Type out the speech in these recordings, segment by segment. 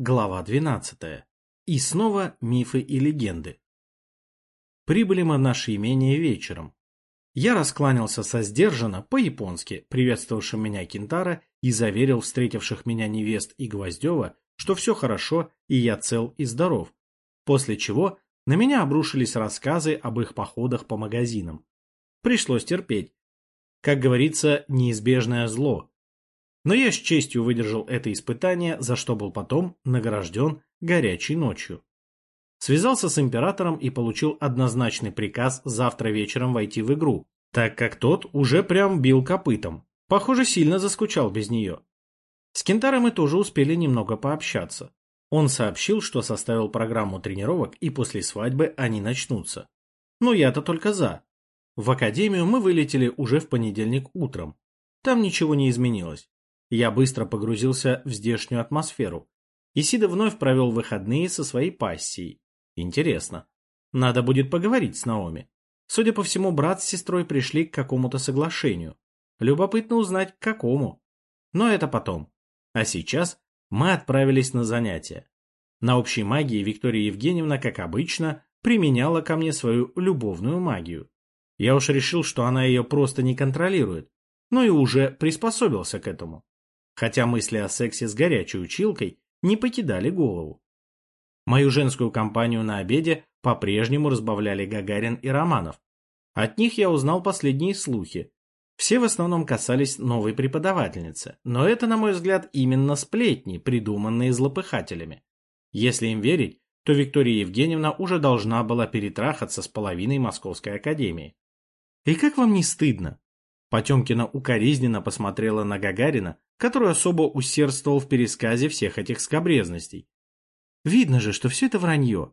Глава 12. И снова мифы и легенды. Прибыли мы в наше имение вечером. Я раскланялся со сдержанно, по-японски, приветствовавшим меня Кентара и заверил встретивших меня невест и Гвоздева, что все хорошо и я цел и здоров, после чего на меня обрушились рассказы об их походах по магазинам. Пришлось терпеть. Как говорится, неизбежное зло, но я с честью выдержал это испытание, за что был потом награжден горячей ночью. Связался с императором и получил однозначный приказ завтра вечером войти в игру, так как тот уже прям бил копытом. Похоже, сильно заскучал без нее. С Кентаром мы тоже успели немного пообщаться. Он сообщил, что составил программу тренировок и после свадьбы они начнутся. Но я-то только за. В академию мы вылетели уже в понедельник утром. Там ничего не изменилось. Я быстро погрузился в здешнюю атмосферу. Исида вновь провел выходные со своей пассией. Интересно. Надо будет поговорить с Наоми. Судя по всему, брат с сестрой пришли к какому-то соглашению. Любопытно узнать, к какому. Но это потом. А сейчас мы отправились на занятия. На общей магии Виктория Евгеньевна, как обычно, применяла ко мне свою любовную магию. Я уж решил, что она ее просто не контролирует, но и уже приспособился к этому хотя мысли о сексе с горячей училкой не покидали голову. Мою женскую компанию на обеде по-прежнему разбавляли Гагарин и Романов. От них я узнал последние слухи. Все в основном касались новой преподавательницы, но это, на мой взгляд, именно сплетни, придуманные злопыхателями. Если им верить, то Виктория Евгеньевна уже должна была перетрахаться с половиной Московской академии. И как вам не стыдно? Потемкина укоризненно посмотрела на Гагарина, который особо усердствовал в пересказе всех этих скобрезностей. Видно же, что все это вранье.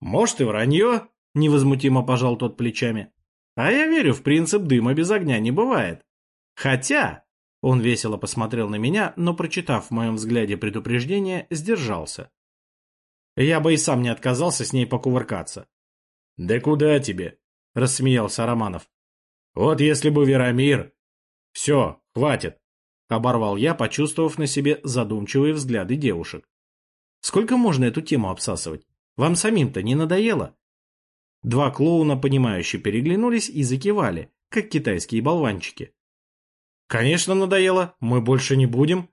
Может и вранье, невозмутимо пожал тот плечами. А я верю в принцип дыма без огня не бывает. Хотя, он весело посмотрел на меня, но, прочитав в моем взгляде предупреждение, сдержался. Я бы и сам не отказался с ней покувыркаться. Да куда тебе? Рассмеялся Романов. Вот если бы Верамир... Все, хватит. Оборвал я, почувствовав на себе задумчивые взгляды девушек. Сколько можно эту тему обсасывать? Вам самим-то не надоело? Два клоуна, понимающе переглянулись и закивали, как китайские болванчики. Конечно, надоело, мы больше не будем.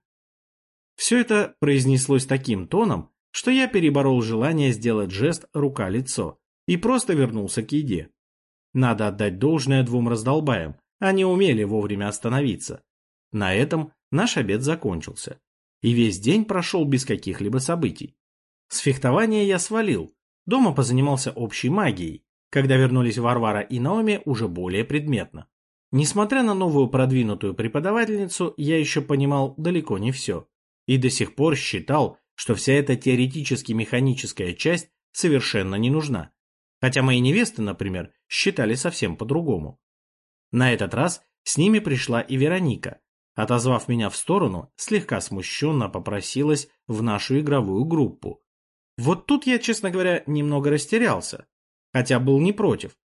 Все это произнеслось таким тоном, что я переборол желание сделать жест рука-лицо и просто вернулся к еде. Надо отдать должное двум раздолбаям, они умели вовремя остановиться. На этом наш обед закончился. И весь день прошел без каких-либо событий. С фехтования я свалил. Дома позанимался общей магией. Когда вернулись Варвара и Наоми, уже более предметно. Несмотря на новую продвинутую преподавательницу, я еще понимал далеко не все. И до сих пор считал, что вся эта теоретически-механическая часть совершенно не нужна. Хотя мои невесты, например, считали совсем по-другому. На этот раз с ними пришла и Вероника, Отозвав меня в сторону, слегка смущенно попросилась в нашу игровую группу. Вот тут я, честно говоря, немного растерялся, хотя был не против.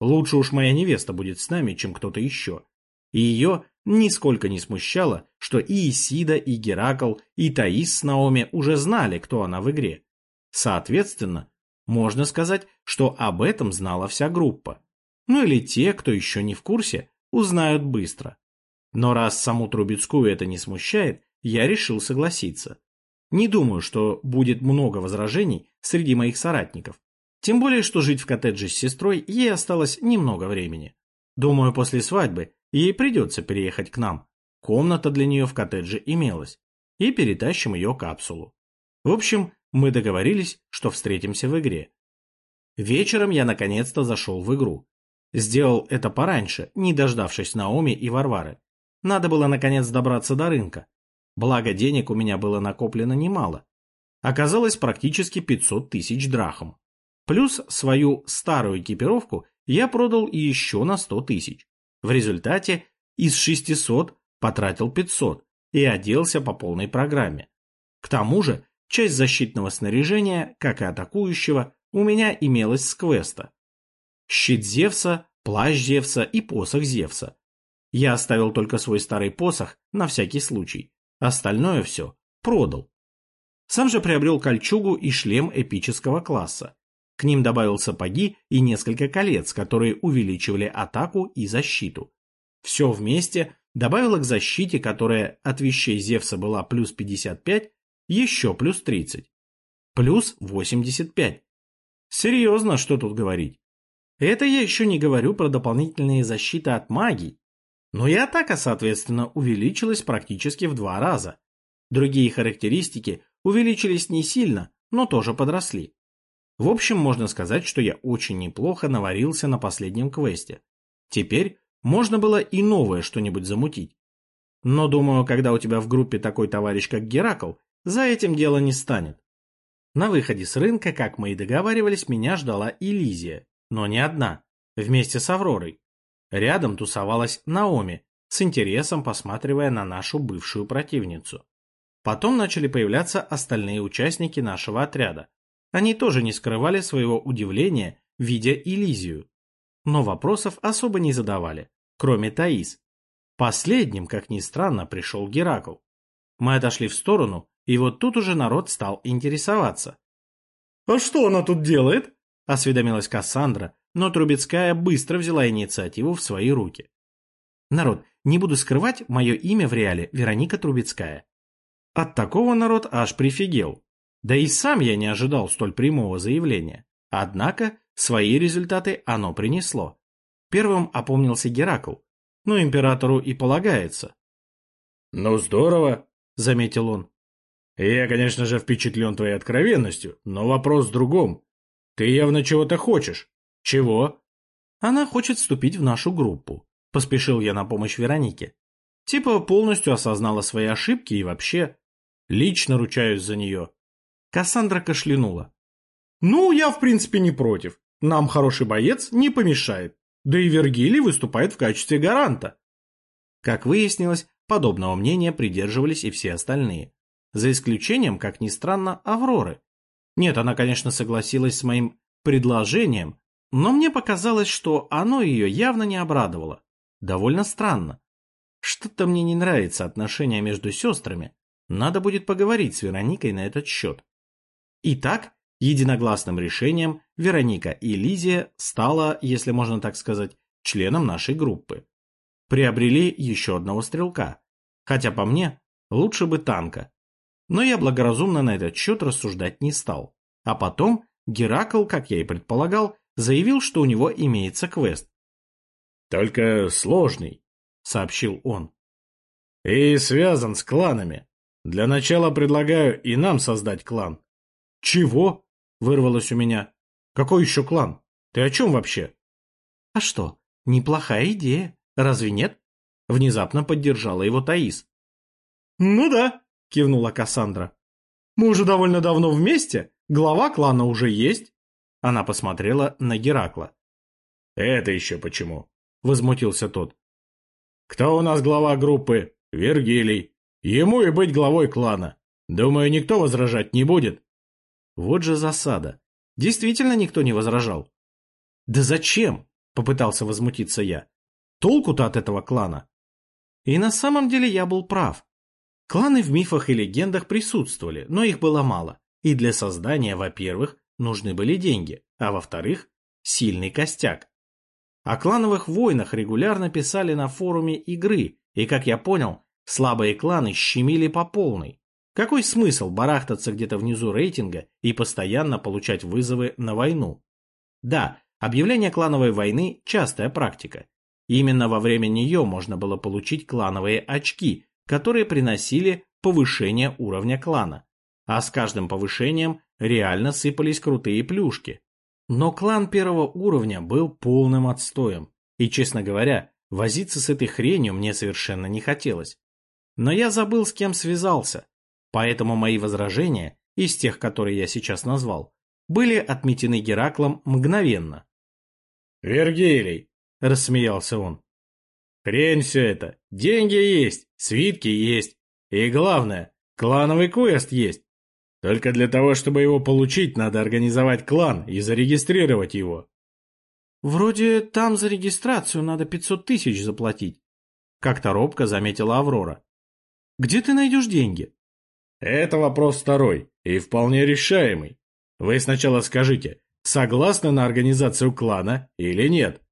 Лучше уж моя невеста будет с нами, чем кто-то еще. И ее нисколько не смущало, что и Исида, и Геракл, и Таис с Наоми уже знали, кто она в игре. Соответственно, можно сказать, что об этом знала вся группа. Ну или те, кто еще не в курсе, узнают быстро. Но раз саму Трубецкую это не смущает, я решил согласиться. Не думаю, что будет много возражений среди моих соратников. Тем более, что жить в коттедже с сестрой ей осталось немного времени. Думаю, после свадьбы ей придется переехать к нам. Комната для нее в коттедже имелась. И перетащим ее капсулу. В общем, мы договорились, что встретимся в игре. Вечером я наконец-то зашел в игру. Сделал это пораньше, не дождавшись Наоми и Варвары. Надо было наконец добраться до рынка. Благо денег у меня было накоплено немало. Оказалось практически 500 тысяч драхм. Плюс свою старую экипировку я продал еще на 100 тысяч. В результате из 600 потратил 500 и оделся по полной программе. К тому же часть защитного снаряжения, как и атакующего, у меня имелась с квеста. Щит Зевса, плащ Зевса и посох Зевса. Я оставил только свой старый посох на всякий случай. Остальное все продал. Сам же приобрел кольчугу и шлем эпического класса. К ним добавил сапоги и несколько колец, которые увеличивали атаку и защиту. Все вместе добавила к защите, которая от вещей Зевса была плюс 55, еще плюс 30. Плюс 85. Серьезно, что тут говорить. Это я еще не говорю про дополнительные защиты от магии. Но и атака, соответственно, увеличилась практически в два раза. Другие характеристики увеличились не сильно, но тоже подросли. В общем, можно сказать, что я очень неплохо наварился на последнем квесте. Теперь можно было и новое что-нибудь замутить. Но думаю, когда у тебя в группе такой товарищ, как Геракл, за этим дело не станет. На выходе с рынка, как мы и договаривались, меня ждала Элизия, но не одна, вместе с Авророй. Рядом тусовалась Наоми, с интересом посматривая на нашу бывшую противницу. Потом начали появляться остальные участники нашего отряда. Они тоже не скрывали своего удивления, видя Элизию но вопросов особо не задавали, кроме Таис. Последним, как ни странно, пришел Геракл. Мы отошли в сторону, и вот тут уже народ стал интересоваться. «А что она тут делает?» – осведомилась Кассандра, но Трубецкая быстро взяла инициативу в свои руки. «Народ, не буду скрывать, мое имя в реале Вероника Трубецкая». От такого народ аж прифигел. Да и сам я не ожидал столь прямого заявления. Однако Свои результаты оно принесло. Первым опомнился Геракл. Ну, императору и полагается. «Ну, здорово», — заметил он. «Я, конечно же, впечатлен твоей откровенностью, но вопрос в другом. Ты явно чего-то хочешь. Чего?» «Она хочет вступить в нашу группу», — поспешил я на помощь Веронике. Типа полностью осознала свои ошибки и вообще... Лично ручаюсь за нее. Кассандра кашлянула. «Ну, я, в принципе, не против. Нам хороший боец не помешает. Да и Вергилий выступает в качестве гаранта. Как выяснилось, подобного мнения придерживались и все остальные. За исключением, как ни странно, Авроры. Нет, она, конечно, согласилась с моим предложением, но мне показалось, что оно ее явно не обрадовало. Довольно странно. Что-то мне не нравится отношения между сестрами. Надо будет поговорить с Вероникой на этот счет. Итак, Единогласным решением Вероника и Лизия стала, если можно так сказать, членом нашей группы. Приобрели еще одного стрелка. Хотя по мне, лучше бы танка. Но я благоразумно на этот счет рассуждать не стал. А потом Геракл, как я и предполагал, заявил, что у него имеется квест. «Только сложный», — сообщил он. «И связан с кланами. Для начала предлагаю и нам создать клан». «Чего?» Вырвалось у меня. Какой еще клан? Ты о чем вообще? А что, неплохая идея, разве нет? Внезапно поддержала его Таис. Ну да, кивнула Кассандра. Мы уже довольно давно вместе, глава клана уже есть. Она посмотрела на Геракла. Это еще почему? Возмутился тот. Кто у нас глава группы? Вергилий. Ему и быть главой клана. Думаю, никто возражать не будет. Вот же засада. Действительно никто не возражал. «Да зачем?» — попытался возмутиться я. «Толку-то от этого клана?» И на самом деле я был прав. Кланы в мифах и легендах присутствовали, но их было мало. И для создания, во-первых, нужны были деньги, а во-вторых, сильный костяк. О клановых войнах регулярно писали на форуме игры, и, как я понял, слабые кланы щемили по полной. Какой смысл барахтаться где-то внизу рейтинга и постоянно получать вызовы на войну? Да, объявление клановой войны – частая практика. Именно во время нее можно было получить клановые очки, которые приносили повышение уровня клана. А с каждым повышением реально сыпались крутые плюшки. Но клан первого уровня был полным отстоем. И, честно говоря, возиться с этой хренью мне совершенно не хотелось. Но я забыл, с кем связался. Поэтому мои возражения, из тех, которые я сейчас назвал, были отметены Гераклом мгновенно. «Вергилий!» — рассмеялся он. «Хрень все это. Деньги есть, свитки есть. И главное, клановый квест есть. Только для того, чтобы его получить, надо организовать клан и зарегистрировать его». «Вроде там за регистрацию надо 500 тысяч заплатить», — как-то робко заметила Аврора. «Где ты найдешь деньги?» Это вопрос второй и вполне решаемый. Вы сначала скажите, согласны на организацию клана или нет?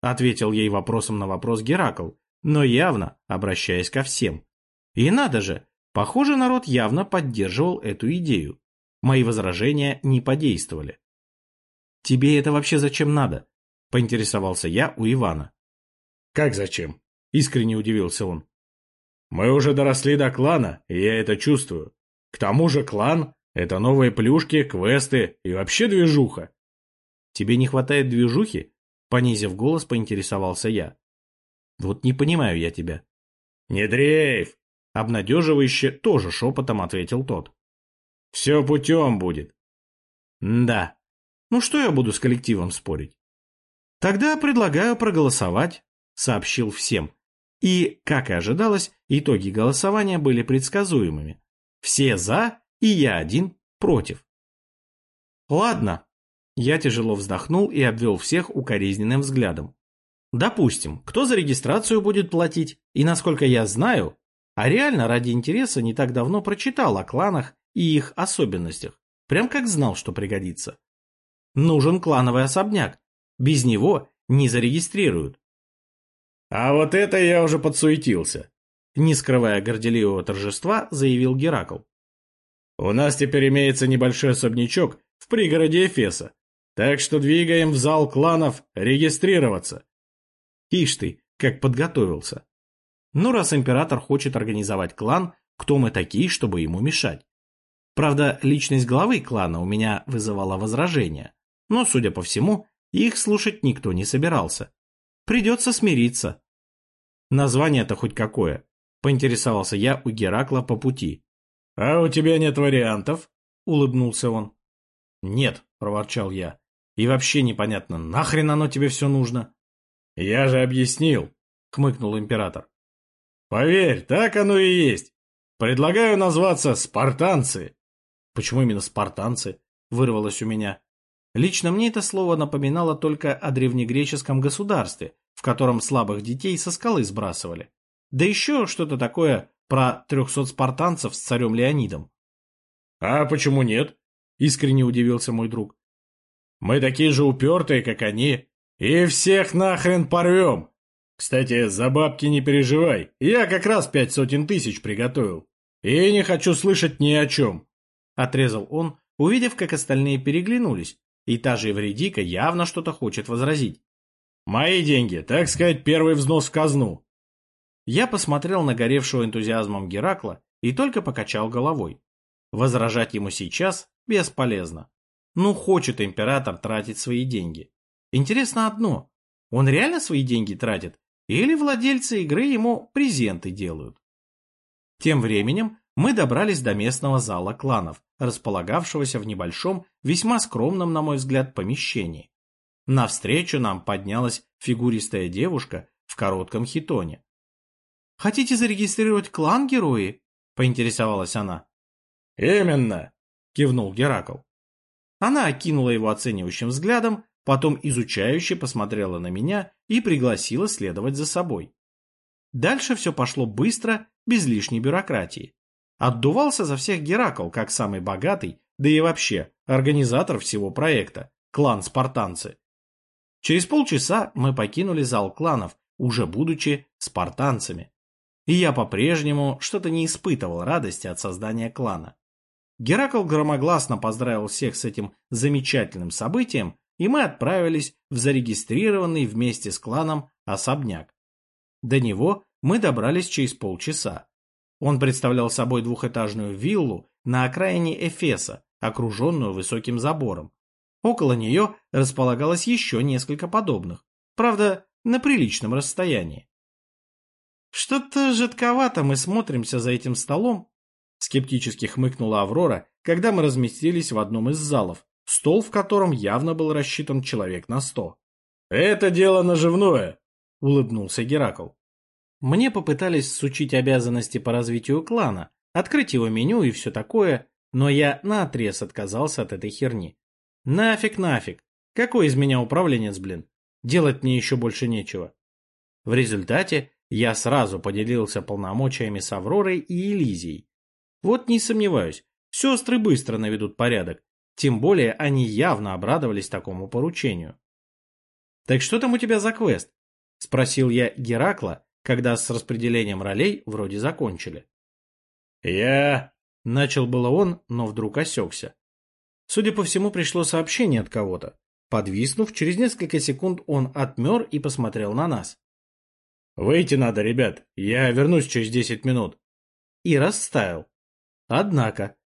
Ответил ей вопросом на вопрос Геракл, но явно обращаясь ко всем. И надо же, похоже, народ явно поддерживал эту идею. Мои возражения не подействовали. «Тебе это вообще зачем надо?» – поинтересовался я у Ивана. «Как зачем?» – искренне удивился он. «Мы уже доросли до клана, и я это чувствую. К тому же клан – это новые плюшки, квесты и вообще движуха». «Тебе не хватает движухи?» – понизив голос, поинтересовался я. «Вот не понимаю я тебя». «Не дрейф!» – обнадеживающе тоже шепотом ответил тот. «Все путем будет». «Да. Ну что я буду с коллективом спорить?» «Тогда предлагаю проголосовать», — сообщил всем. И, как и ожидалось, итоги голосования были предсказуемыми. Все «за» и я один «против». «Ладно». Я тяжело вздохнул и обвел всех укоризненным взглядом. Допустим, кто за регистрацию будет платить, и насколько я знаю, а реально ради интереса не так давно прочитал о кланах и их особенностях, прям как знал, что пригодится. Нужен клановый особняк, без него не зарегистрируют. А вот это я уже подсуетился. Не скрывая горделивого торжества, заявил Геракл. У нас теперь имеется небольшой особнячок в пригороде Эфеса, так что двигаем в зал кланов регистрироваться. Ишь ты, как подготовился. Ну, раз император хочет организовать клан, кто мы такие, чтобы ему мешать? Правда, личность главы клана у меня вызывала возражения, но, судя по всему, их слушать никто не собирался. Придется смириться. Название-то хоть какое? Поинтересовался я у Геракла по пути. А у тебя нет вариантов? Улыбнулся он. Нет, проворчал я. И вообще непонятно, нахрен оно тебе все нужно? Я же объяснил, хмыкнул император. Поверь, так оно и есть. Предлагаю назваться «Спартанцы». Почему именно «Спартанцы»? Вырвалось у меня. Лично мне это слово напоминало только о древнегреческом государстве, в котором слабых детей со скалы сбрасывали. Да еще что-то такое про трехсот спартанцев с царем Леонидом. «А почему нет?» – искренне удивился мой друг. «Мы такие же упертые, как они, и всех нахрен порвем. Кстати, за бабки не переживай, я как раз пять сотен тысяч приготовил. И не хочу слышать ни о чем», – отрезал он, увидев, как остальные переглянулись, и та же Евредика явно что-то хочет возразить. «Мои деньги, так сказать, первый взнос в казну». Я посмотрел на горевшего энтузиазмом Геракла и только покачал головой. Возражать ему сейчас бесполезно. Ну, хочет император тратить свои деньги. Интересно одно, он реально свои деньги тратит или владельцы игры ему презенты делают? Тем временем мы добрались до местного зала кланов, располагавшегося в небольшом, весьма скромном, на мой взгляд, помещении. Навстречу нам поднялась фигуристая девушка в коротком хитоне. «Хотите зарегистрировать клан, герои?» – поинтересовалась она. «Именно!» – кивнул Геракл. Она окинула его оценивающим взглядом, потом изучающе посмотрела на меня и пригласила следовать за собой. Дальше все пошло быстро, без лишней бюрократии. Отдувался за всех Геракл, как самый богатый, да и вообще организатор всего проекта, клан спартанцы. Через полчаса мы покинули зал кланов, уже будучи спартанцами. И я по-прежнему что-то не испытывал радости от создания клана. Геракл громогласно поздравил всех с этим замечательным событием, и мы отправились в зарегистрированный вместе с кланом особняк. До него мы добрались через полчаса. Он представлял собой двухэтажную виллу на окраине Эфеса, окруженную высоким забором. Около нее располагалось еще несколько подобных, правда, на приличном расстоянии. «Что-то жидковато мы смотримся за этим столом», — скептически хмыкнула Аврора, когда мы разместились в одном из залов, стол в котором явно был рассчитан человек на сто. «Это дело наживное», — улыбнулся Геракл. Мне попытались сучить обязанности по развитию клана, открыть его меню и все такое, но я наотрез отказался от этой херни. Нафиг, нафиг. Какой из меня управленец, блин? Делать мне еще больше нечего. В результате я сразу поделился полномочиями с Авророй и Элизией. Вот не сомневаюсь, сестры быстро наведут порядок. Тем более они явно обрадовались такому поручению. «Так что там у тебя за квест?» — спросил я Геракла, когда с распределением ролей вроде закончили. «Я...» — начал было он, но вдруг осекся. Судя по всему, пришло сообщение от кого-то. Подвиснув, через несколько секунд он отмер и посмотрел на нас. «Выйти надо, ребят. Я вернусь через десять минут». И расставил. Однако.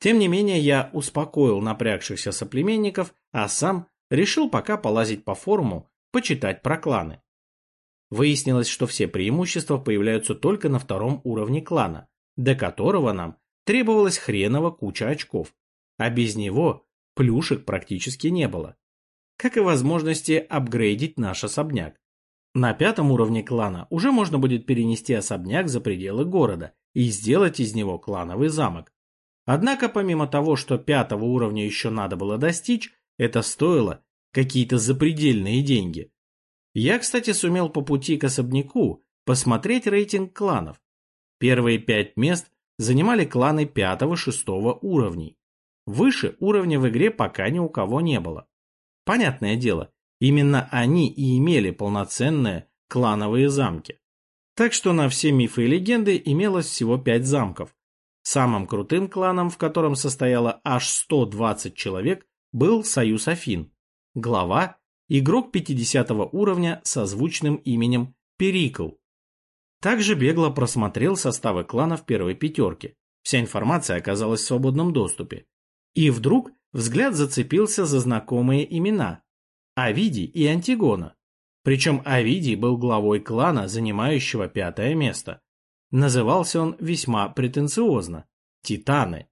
Тем не менее, я успокоил напрягшихся соплеменников, а сам решил пока полазить по форуму, почитать про кланы. Выяснилось, что все преимущества появляются только на втором уровне клана, до которого нам требовалась хреново куча очков, а без него плюшек практически не было. Как и возможности апгрейдить наш особняк. На пятом уровне клана уже можно будет перенести особняк за пределы города и сделать из него клановый замок. Однако помимо того, что пятого уровня еще надо было достичь, это стоило какие-то запредельные деньги. Я, кстати, сумел по пути к особняку посмотреть рейтинг кланов. Первые пять мест занимали кланы пятого-шестого уровней. Выше уровня в игре пока ни у кого не было. Понятное дело, именно они и имели полноценные клановые замки. Так что на все мифы и легенды имелось всего пять замков. Самым крутым кланом, в котором состояло аж 120 человек, был Союз Афин. Глава – игрок 50 уровня со звучным именем Перикл. Также бегло просмотрел составы кланов первой пятерки. Вся информация оказалась в свободном доступе. И вдруг взгляд зацепился за знакомые имена – Авидий и Антигона. Причем Авидий был главой клана, занимающего пятое место. Назывался он весьма претенциозно – Титаны.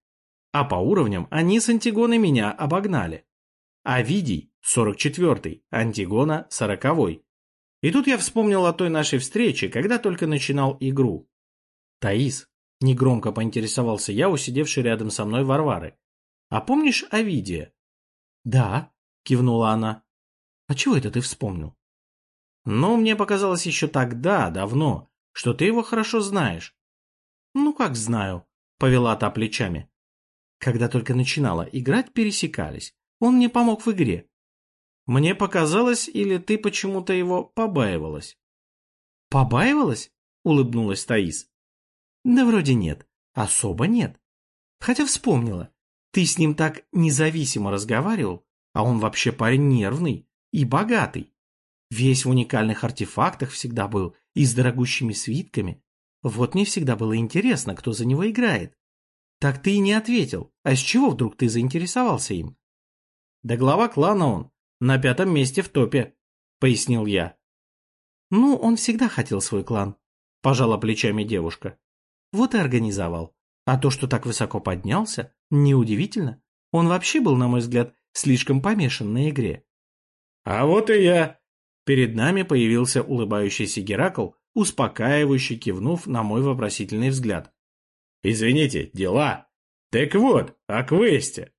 А по уровням они с Антигоной меня обогнали. Авидий – 44-й, Антигона – 40-й. И тут я вспомнил о той нашей встрече, когда только начинал игру. «Таис», – негромко поинтересовался я, усидевший рядом со мной Варвары, – «а помнишь Авидия?» «Да», – кивнула она. «А чего это ты вспомнил?» «Ну, мне показалось еще тогда, давно, что ты его хорошо знаешь». «Ну, как знаю», – повела та плечами. Когда только начинала играть, пересекались. Он мне помог в игре. Мне показалось, или ты почему-то его побаивалась? Побаивалась? Улыбнулась Таис. Да вроде нет. Особо нет. Хотя вспомнила. Ты с ним так независимо разговаривал, а он вообще парень нервный и богатый. Весь в уникальных артефактах всегда был и с дорогущими свитками. Вот мне всегда было интересно, кто за него играет. Так ты и не ответил. А с чего вдруг ты заинтересовался им? Да глава клана он, на пятом месте в топе, пояснил я. Ну, он всегда хотел свой клан, пожала плечами девушка. Вот и организовал. А то, что так высоко поднялся, неудивительно. Он вообще был, на мой взгляд, слишком помешан на игре. А вот и я. Перед нами появился улыбающийся Геракл, успокаивающе кивнув на мой вопросительный взгляд. Извините, дела. Так вот, о квесте.